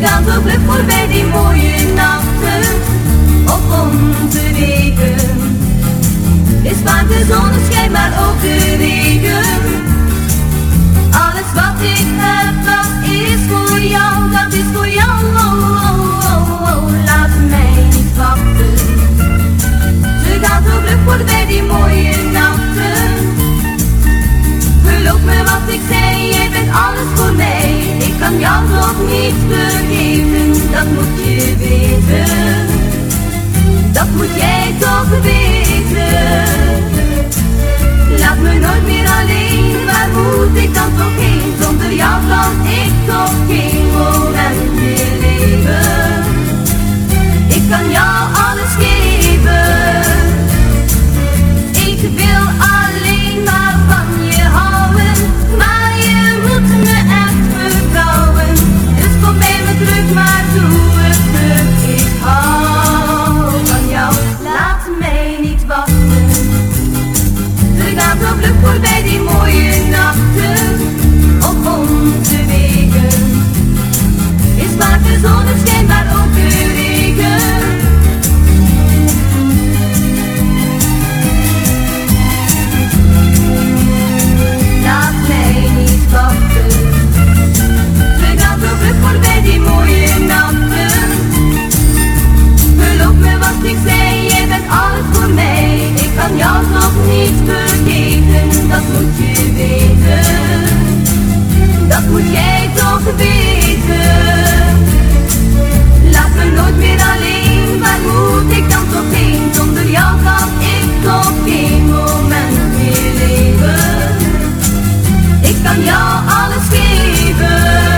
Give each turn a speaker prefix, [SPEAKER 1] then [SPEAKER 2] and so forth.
[SPEAKER 1] dan gevlucht voorbij die mooie nachten op om te. Is vaak de zonneschijn, maar ook de jou nog niet vergeten, dat moet je weten. Dat moet jij toch weten. Laat me nooit meer alleen, Kavramlı kur benim oyunla moet jij toch weten. Laat me nooit meer alleen, waar moet ik dan toch heen? Zonder jou kan ik nog geen moment meer leven. Ik kan jou alles geven.